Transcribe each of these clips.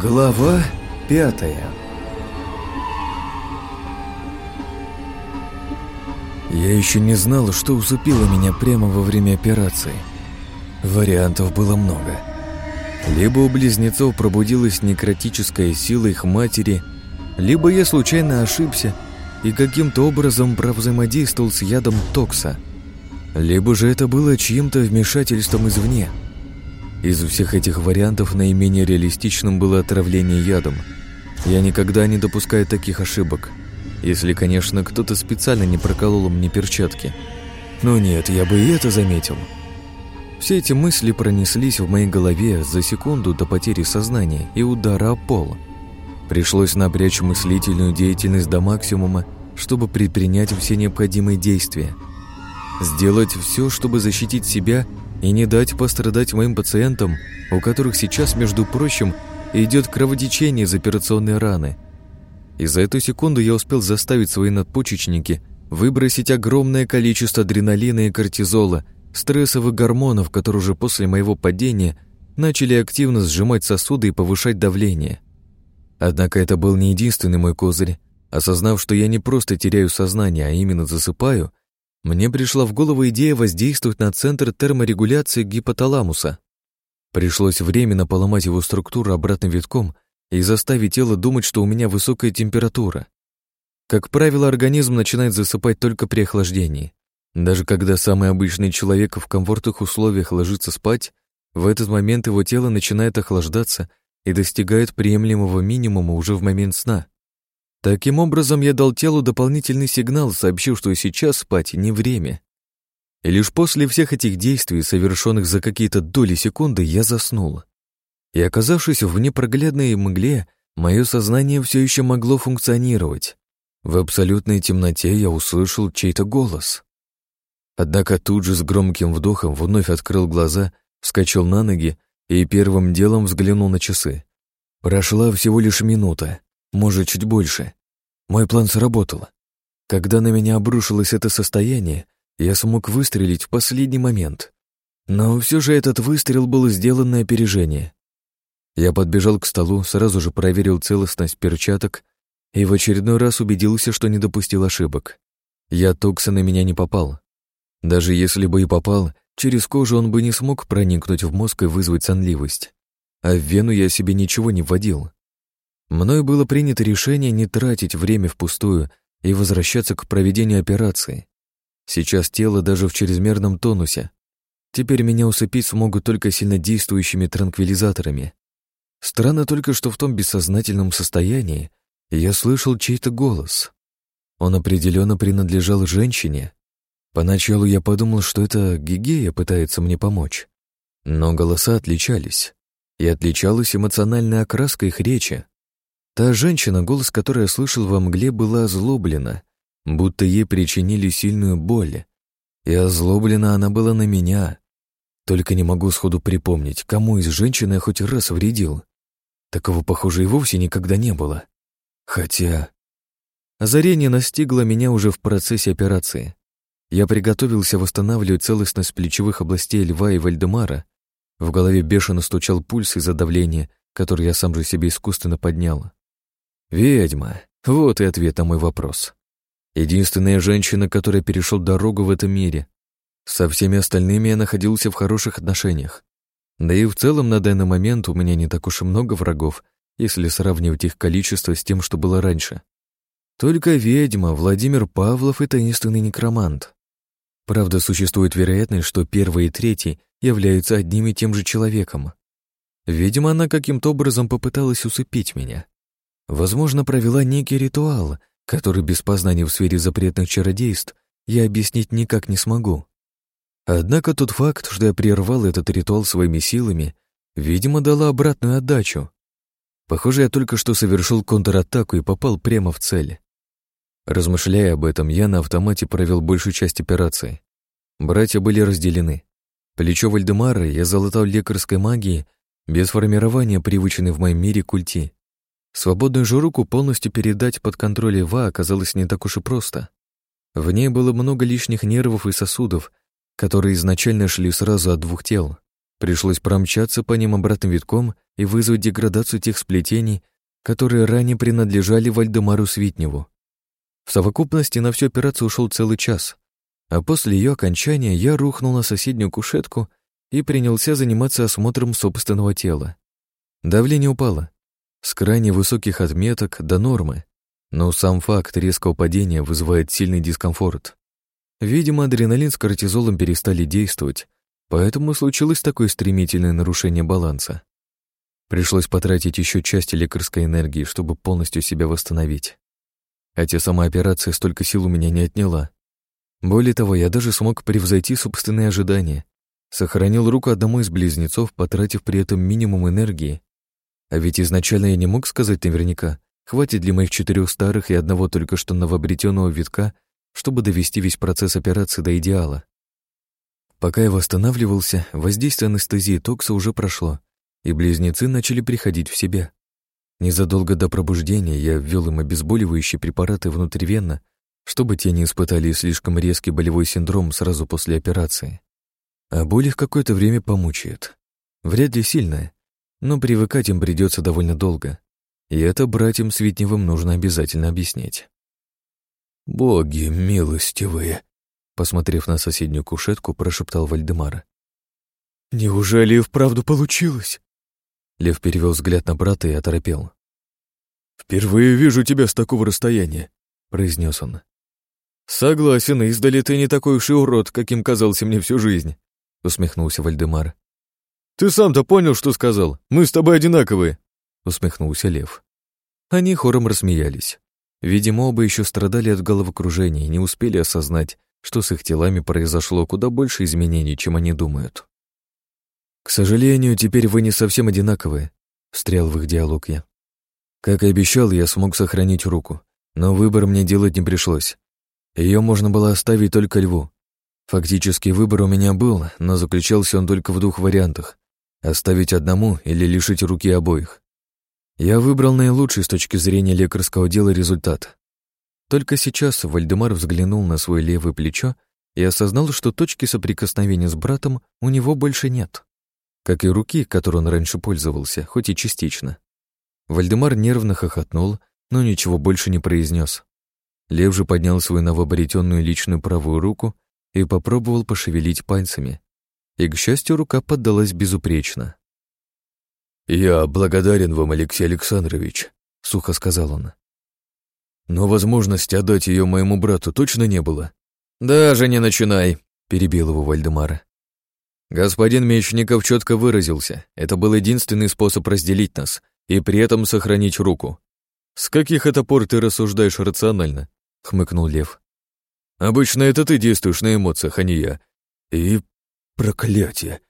Глава пятая Я еще не знал, что усыпило меня прямо во время операции. Вариантов было много. Либо у близнецов пробудилась некротическая сила их матери, либо я случайно ошибся и каким-то образом провзаимодействовал с ядом Токса, либо же это было чьим-то вмешательством извне – из всех этих вариантов наименее реалистичным было отравление ядом. Я никогда не допускаю таких ошибок. Если, конечно, кто-то специально не проколол мне перчатки. Но нет, я бы и это заметил. Все эти мысли пронеслись в моей голове за секунду до потери сознания и удара о пол. Пришлось напрячь мыслительную деятельность до максимума, чтобы предпринять все необходимые действия. Сделать все, чтобы защитить себя и не дать пострадать моим пациентам, у которых сейчас, между прочим, идет кровотечение из операционной раны. И за эту секунду я успел заставить свои надпочечники выбросить огромное количество адреналина и кортизола, стрессовых гормонов, которые уже после моего падения начали активно сжимать сосуды и повышать давление. Однако это был не единственный мой козырь. Осознав, что я не просто теряю сознание, а именно засыпаю, мне пришла в голову идея воздействовать на центр терморегуляции гипоталамуса. Пришлось временно поломать его структуру обратным витком и заставить тело думать, что у меня высокая температура. Как правило, организм начинает засыпать только при охлаждении. Даже когда самый обычный человек в комфортных условиях ложится спать, в этот момент его тело начинает охлаждаться и достигает приемлемого минимума уже в момент сна. Таким образом, я дал телу дополнительный сигнал, сообщив, что сейчас спать не время. И лишь после всех этих действий, совершенных за какие-то доли секунды, я заснул. И оказавшись в непроглядной мгле, мое сознание все еще могло функционировать. В абсолютной темноте я услышал чей-то голос. Однако тут же с громким вдохом вновь открыл глаза, вскочил на ноги и первым делом взглянул на часы. Прошла всего лишь минута, может, чуть больше. Мой план сработал. Когда на меня обрушилось это состояние, я смог выстрелить в последний момент. Но все же этот выстрел был сделан на опережение. Я подбежал к столу, сразу же проверил целостность перчаток и в очередной раз убедился, что не допустил ошибок. Я токса на меня не попал. Даже если бы и попал, через кожу он бы не смог проникнуть в мозг и вызвать сонливость. А в вену я себе ничего не вводил. Мною было принято решение не тратить время впустую и возвращаться к проведению операции. Сейчас тело даже в чрезмерном тонусе. Теперь меня усыпить смогут только сильнодействующими транквилизаторами. Странно только, что в том бессознательном состоянии я слышал чей-то голос. Он определенно принадлежал женщине. Поначалу я подумал, что это Гигея пытается мне помочь. Но голоса отличались. И отличалась эмоциональная окраска их речи. Та женщина, голос которой я слышал во мгле, была озлоблена, будто ей причинили сильную боль. И озлоблена она была на меня. Только не могу сходу припомнить, кому из женщин я хоть раз вредил. Такого, похоже, и вовсе никогда не было. Хотя... Озарение настигло меня уже в процессе операции. Я приготовился восстанавливать целостность плечевых областей Льва и Вальдемара. В голове бешено стучал пульс из-за давления, который я сам же себе искусственно поднял. Ведьма. Вот и ответ на мой вопрос. Единственная женщина, которая перешел дорогу в этом мире. Со всеми остальными я находился в хороших отношениях. Да и в целом на данный момент у меня не так уж и много врагов, если сравнивать их количество с тем, что было раньше. Только ведьма, Владимир Павлов и таинственный некромант. Правда, существует вероятность, что первый и третий являются одним и тем же человеком. Видимо, она каким-то образом попыталась усыпить меня. Возможно, провела некий ритуал, который без познания в сфере запретных чародейств я объяснить никак не смогу. Однако тот факт, что я прервал этот ритуал своими силами, видимо, дала обратную отдачу. Похоже, я только что совершил контратаку и попал прямо в цель. Размышляя об этом, я на автомате провел большую часть операции. Братья были разделены. Плечо Вальдемара я залатал лекарской магией без формирования привычной в моем мире культи. Свободную же руку полностью передать под контроль Ива оказалось не так уж и просто. В ней было много лишних нервов и сосудов, которые изначально шли сразу от двух тел. Пришлось промчаться по ним обратным витком и вызвать деградацию тех сплетений, которые ранее принадлежали Вальдемару Свитневу. В совокупности на всю операцию ушел целый час, а после ее окончания я рухнул на соседнюю кушетку и принялся заниматься осмотром собственного тела. Давление упало. С крайне высоких отметок до нормы, но сам факт резкого падения вызывает сильный дискомфорт. Видимо, адреналин с кортизолом перестали действовать, поэтому случилось такое стремительное нарушение баланса. Пришлось потратить еще часть лекарской энергии, чтобы полностью себя восстановить. Хотя сама операция столько сил у меня не отняла. Более того, я даже смог превзойти собственные ожидания. Сохранил руку одному из близнецов, потратив при этом минимум энергии. А ведь изначально я не мог сказать наверняка, хватит ли моих четырех старых и одного только что новообретенного витка, чтобы довести весь процесс операции до идеала. Пока я восстанавливался, воздействие анестезии токса уже прошло, и близнецы начали приходить в себя. Незадолго до пробуждения я ввел им обезболивающие препараты внутривенно, чтобы те не испытали слишком резкий болевой синдром сразу после операции. А боль их какое-то время помучает. Вряд ли сильная, но привыкать им придется довольно долго. И это братьям Светневым нужно обязательно объяснять. «Боги милостивые!» Посмотрев на соседнюю кушетку, прошептал Вальдемар. «Неужели и вправду получилось?» Лев перевел взгляд на брата и оторопел. «Впервые вижу тебя с такого расстояния», — произнес он. «Согласен, издали ты не такой уж и урод, каким казался мне всю жизнь», — усмехнулся Вальдемар. «Ты сам-то понял, что сказал? Мы с тобой одинаковые», — усмехнулся Лев. Они хором рассмеялись. Видимо, оба еще страдали от головокружения и не успели осознать, что с их телами произошло куда больше изменений, чем они думают. «К сожалению, теперь вы не совсем одинаковые», — встрял в их диалог я. Как и обещал, я смог сохранить руку, но выбор мне делать не пришлось. Ее можно было оставить только льву. Фактически выбор у меня был, но заключался он только в двух вариантах — оставить одному или лишить руки обоих. Я выбрал наилучший с точки зрения лекарского дела результат. Только сейчас Вальдемар взглянул на свое левое плечо и осознал, что точки соприкосновения с братом у него больше нет как и руки, которой он раньше пользовался, хоть и частично. Вальдемар нервно хохотнул, но ничего больше не произнес. Лев же поднял свою новообретенную личную правую руку и попробовал пошевелить пальцами. И, к счастью, рука поддалась безупречно. «Я благодарен вам, Алексей Александрович», — сухо сказал он. «Но возможности отдать ее моему брату точно не было». «Даже не начинай», — перебил его Вальдемар. Господин Мечников четко выразился. Это был единственный способ разделить нас и при этом сохранить руку. «С каких это пор ты рассуждаешь рационально?» — хмыкнул Лев. «Обычно это ты действуешь на эмоциях, а не я. И проклятие!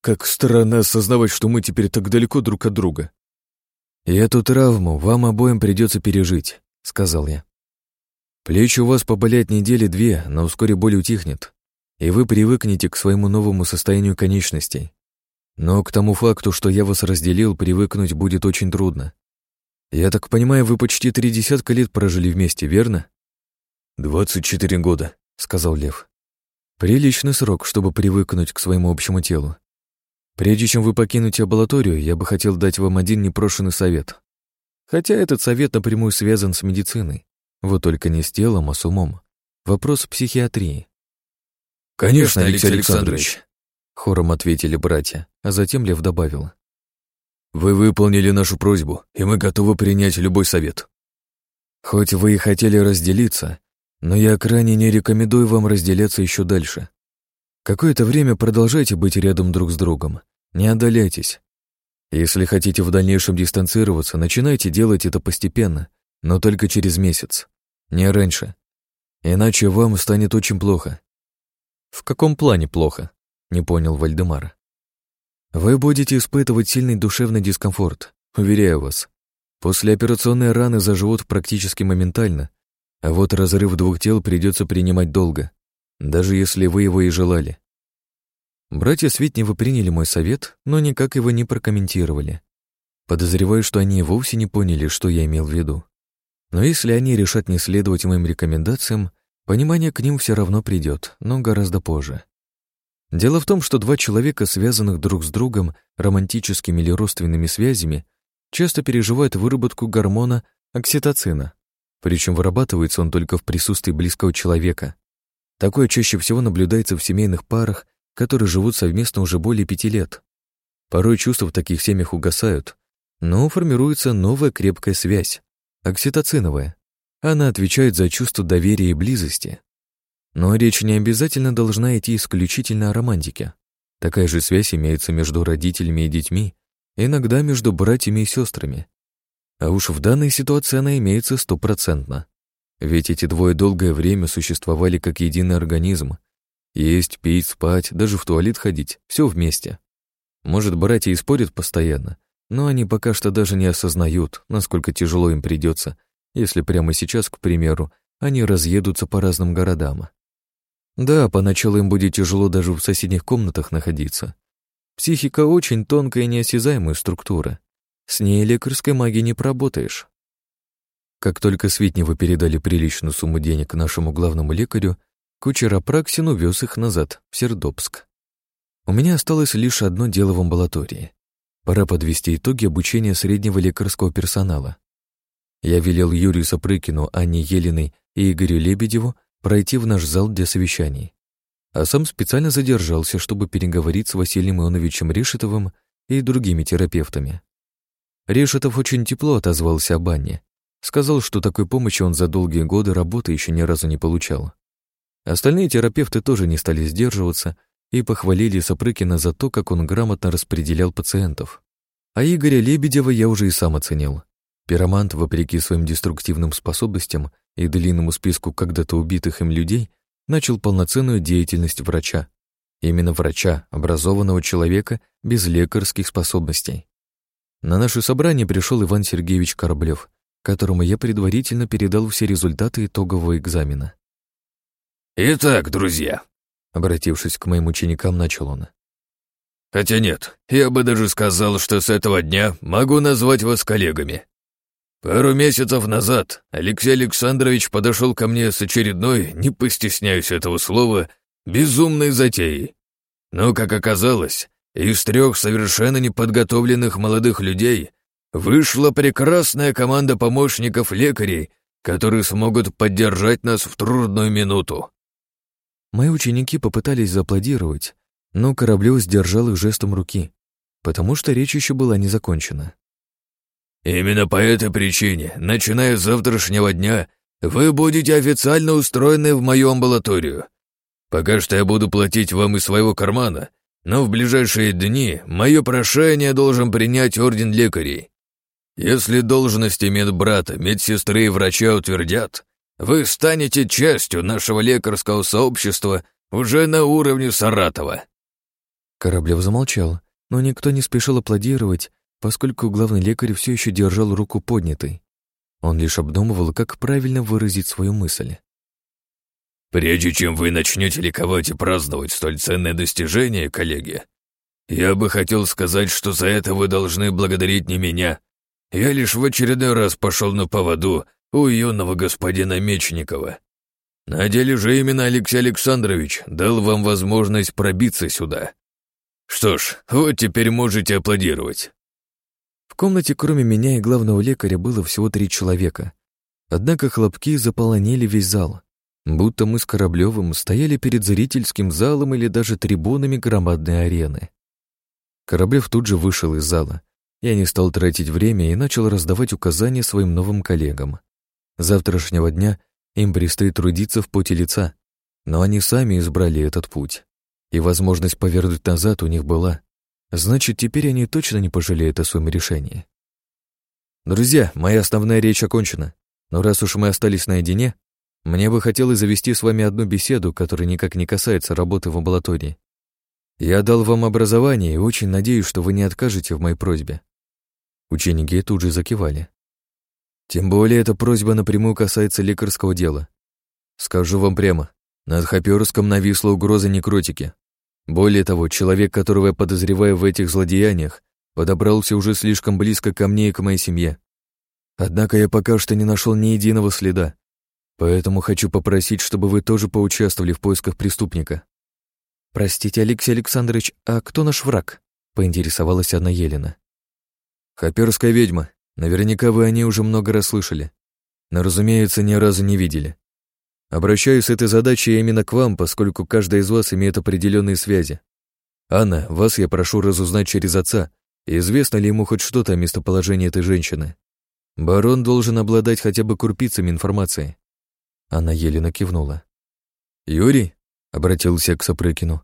Как странно осознавать, что мы теперь так далеко друг от друга». «И эту травму вам обоим придется пережить», — сказал я. «Плечи у вас поболят недели две, но вскоре боль утихнет и вы привыкнете к своему новому состоянию конечностей. Но к тому факту, что я вас разделил, привыкнуть будет очень трудно. Я так понимаю, вы почти три десятка лет прожили вместе, верно? «Двадцать четыре года», — сказал Лев. «Приличный срок, чтобы привыкнуть к своему общему телу. Прежде чем вы покинете амбулаторию, я бы хотел дать вам один непрошенный совет. Хотя этот совет напрямую связан с медициной. Вот только не с телом, а с умом. Вопрос психиатрии. «Конечно, Алексей Александрович», — хором ответили братья, а затем Лев добавил. «Вы выполнили нашу просьбу, и мы готовы принять любой совет». «Хоть вы и хотели разделиться, но я крайне не рекомендую вам разделяться еще дальше. Какое-то время продолжайте быть рядом друг с другом, не отдаляйтесь. Если хотите в дальнейшем дистанцироваться, начинайте делать это постепенно, но только через месяц, не раньше. Иначе вам станет очень плохо, «В каком плане плохо?» — не понял Вальдемар. «Вы будете испытывать сильный душевный дискомфорт, уверяю вас. После операционной раны заживут практически моментально, а вот разрыв двух тел придется принимать долго, даже если вы его и желали». Братья Светневы приняли мой совет, но никак его не прокомментировали. Подозреваю, что они вовсе не поняли, что я имел в виду. Но если они решат не следовать моим рекомендациям, Понимание к ним все равно придет, но гораздо позже. Дело в том, что два человека, связанных друг с другом романтическими или родственными связями, часто переживают выработку гормона окситоцина. Причем вырабатывается он только в присутствии близкого человека. Такое чаще всего наблюдается в семейных парах, которые живут совместно уже более пяти лет. Порой чувства в таких семьях угасают, но формируется новая крепкая связь, окситоциновая. Она отвечает за чувство доверия и близости. Но речь не обязательно должна идти исключительно о романтике. Такая же связь имеется между родителями и детьми, иногда между братьями и сестрами. А уж в данной ситуации она имеется стопроцентно. Ведь эти двое долгое время существовали как единый организм. Есть, пить, спать, даже в туалет ходить, все вместе. Может, братья и спорят постоянно, но они пока что даже не осознают, насколько тяжело им придется, если прямо сейчас, к примеру, они разъедутся по разным городам. Да, поначалу им будет тяжело даже в соседних комнатах находиться. Психика очень тонкая и неосязаемая структура. С ней лекарской магией не поработаешь. Как только Светневу передали приличную сумму денег нашему главному лекарю, кучер Апраксин увез их назад, в Сердобск. У меня осталось лишь одно дело в амбулатории. Пора подвести итоги обучения среднего лекарского персонала. Я велел Юрию Сапрыкину, Анне Елиной и Игорю Лебедеву пройти в наш зал для совещаний. А сам специально задержался, чтобы переговорить с Василием Ионовичем Решетовым и другими терапевтами. Решетов очень тепло отозвался об Анне. Сказал, что такой помощи он за долгие годы работы еще ни разу не получал. Остальные терапевты тоже не стали сдерживаться и похвалили Сапрыкина за то, как он грамотно распределял пациентов. А Игоря Лебедева я уже и сам оценил. Пиромант, вопреки своим деструктивным способностям и длинному списку когда-то убитых им людей, начал полноценную деятельность врача. Именно врача, образованного человека без лекарских способностей. На наше собрание пришел Иван Сергеевич Кораблев, которому я предварительно передал все результаты итогового экзамена. «Итак, друзья», — обратившись к моим ученикам, начал он. «Хотя нет, я бы даже сказал, что с этого дня могу назвать вас коллегами. Пару месяцев назад Алексей Александрович подошел ко мне с очередной, не постесняюсь этого слова, безумной затеей. Но, как оказалось, из трех совершенно неподготовленных молодых людей вышла прекрасная команда помощников-лекарей, которые смогут поддержать нас в трудную минуту. Мои ученики попытались зааплодировать, но Кораблев сдержал их жестом руки, потому что речь еще была не закончена. Именно по этой причине, начиная с завтрашнего дня, вы будете официально устроены в мою амбулаторию. Пока что я буду платить вам из своего кармана, но в ближайшие дни мое прошение должен принять орден лекарей. Если должности медбрата, медсестры и врача утвердят, вы станете частью нашего лекарского сообщества уже на уровне Саратова». Кораблев замолчал, но никто не спешил аплодировать, поскольку главный лекарь все еще держал руку поднятой. Он лишь обдумывал, как правильно выразить свою мысль. «Прежде чем вы начнете ликовать и праздновать столь ценное достижение, коллеги, я бы хотел сказать, что за это вы должны благодарить не меня. Я лишь в очередной раз пошел на поводу у юного господина Мечникова. На деле же именно Алексей Александрович дал вам возможность пробиться сюда. Что ж, вот теперь можете аплодировать. В комнате, кроме меня и главного лекаря, было всего три человека. Однако хлопки заполонили весь зал, будто мы с Кораблевым стояли перед зрительским залом или даже трибунами громадной арены. Кораблев тут же вышел из зала. Я не стал тратить время и начал раздавать указания своим новым коллегам. Завтрашнего дня им предстоит трудиться в поте лица, но они сами избрали этот путь. И возможность повернуть назад у них была. Значит, теперь они точно не пожалеют о своем решении. Друзья, моя основная речь окончена. Но раз уж мы остались наедине, мне бы хотелось завести с вами одну беседу, которая никак не касается работы в амбулатории. Я дал вам образование и очень надеюсь, что вы не откажете в моей просьбе. Ученики тут же закивали. Тем более эта просьба напрямую касается лекарского дела. Скажу вам прямо, над Хоперском нависла угроза некротики. Более того, человек, которого я подозреваю в этих злодеяниях, подобрался уже слишком близко ко мне и к моей семье. Однако я пока что не нашел ни единого следа, поэтому хочу попросить, чтобы вы тоже поучаствовали в поисках преступника. «Простите, Алексей Александрович, а кто наш враг?» — поинтересовалась Анна Елена. «Хаперская ведьма. Наверняка вы о ней уже много раз слышали. Но, разумеется, ни разу не видели. Обращаюсь с этой задачей именно к вам, поскольку каждая из вас имеет определенные связи. Анна, вас я прошу разузнать через отца, известно ли ему хоть что-то о местоположении этой женщины. Барон должен обладать хотя бы курпицами информации». Анна Елена кивнула. «Юрий?» — обратился к Сапрыкину.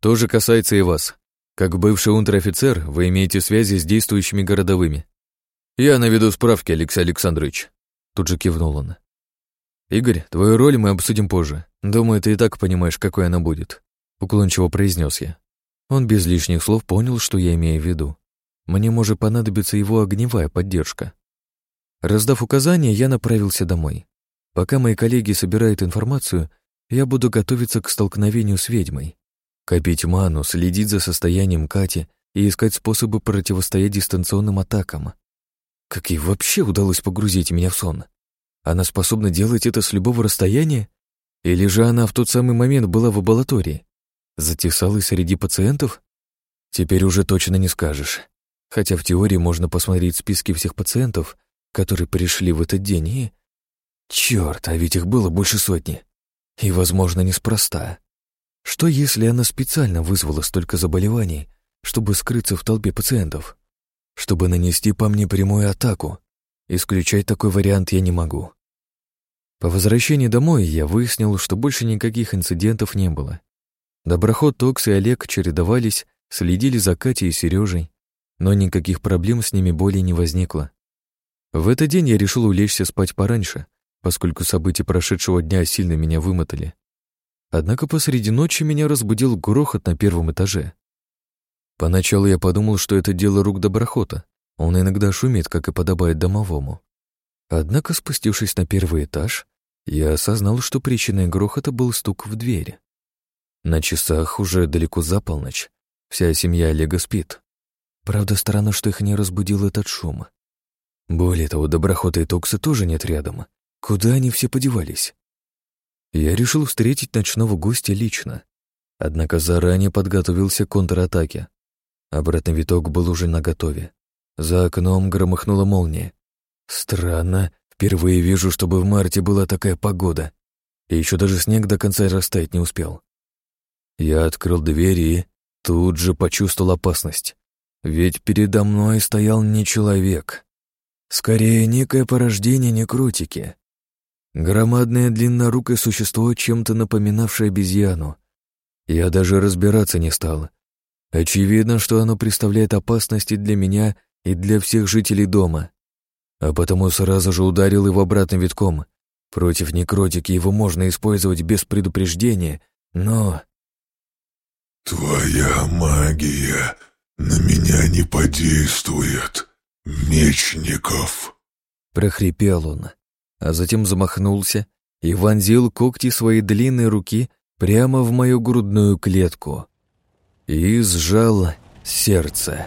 «Тоже касается и вас. Как бывший унтер-офицер, вы имеете связи с действующими городовыми. Я наведу справки, Алексей Александрович. Тут же кивнул он. Игорь, твою роль мы обсудим позже. Думаю, ты и так понимаешь, какой она будет. Уклончиво произнес я. Он без лишних слов понял, что я имею в виду. Мне может понадобиться его огневая поддержка. Раздав указания, я направился домой. Пока мои коллеги собирают информацию, я буду готовиться к столкновению с ведьмой. Копить ману, следить за состоянием Кати и искать способы противостоять дистанционным атакам. Как ей вообще удалось погрузить меня в сон? Она способна делать это с любого расстояния? Или же она в тот самый момент была в лаборатории? Затесалась среди пациентов? Теперь уже точно не скажешь. Хотя в теории можно посмотреть списки всех пациентов, которые пришли в этот день, и... Чёрт, а ведь их было больше сотни. И, возможно, неспроста. Что если она специально вызвала столько заболеваний, чтобы скрыться в толпе пациентов? Чтобы нанести по мне прямую атаку? Исключать такой вариант я не могу. По возвращении домой я выяснил, что больше никаких инцидентов не было. Доброход Токс и Олег чередовались, следили за Катей и Сережей, но никаких проблем с ними более не возникло. В этот день я решил улечься спать пораньше, поскольку события прошедшего дня сильно меня вымотали. Однако посреди ночи меня разбудил грохот на первом этаже. Поначалу я подумал, что это дело рук доброхота. Он иногда шумит, как и подобает домовому. Однако, спустившись на первый этаж, я осознал, что причиной грохота был стук в дверь. На часах уже далеко за полночь. Вся семья Олега спит. Правда, странно, что их не разбудил этот шум. Более того, доброхота и Токса тоже нет рядом. Куда они все подевались? Я решил встретить ночного гостя лично. Однако заранее подготовился к контратаке. Обратный виток был уже наготове. За окном громыхнула молния. Странно, впервые вижу, чтобы в марте была такая погода. И еще даже снег до конца растаять не успел. Я открыл дверь и тут же почувствовал опасность. Ведь передо мной стоял не человек. Скорее, некое порождение некротики. Громадное длиннорукое существо, чем-то напоминавшее обезьяну. Я даже разбираться не стал. Очевидно, что оно представляет опасности для меня и для всех жителей дома. А потому сразу же ударил его обратным витком. Против некротики его можно использовать без предупреждения, но... «Твоя магия на меня не подействует, Мечников!» прохрипел он а затем замахнулся и вонзил когти своей длинной руки прямо в мою грудную клетку и сжал сердце.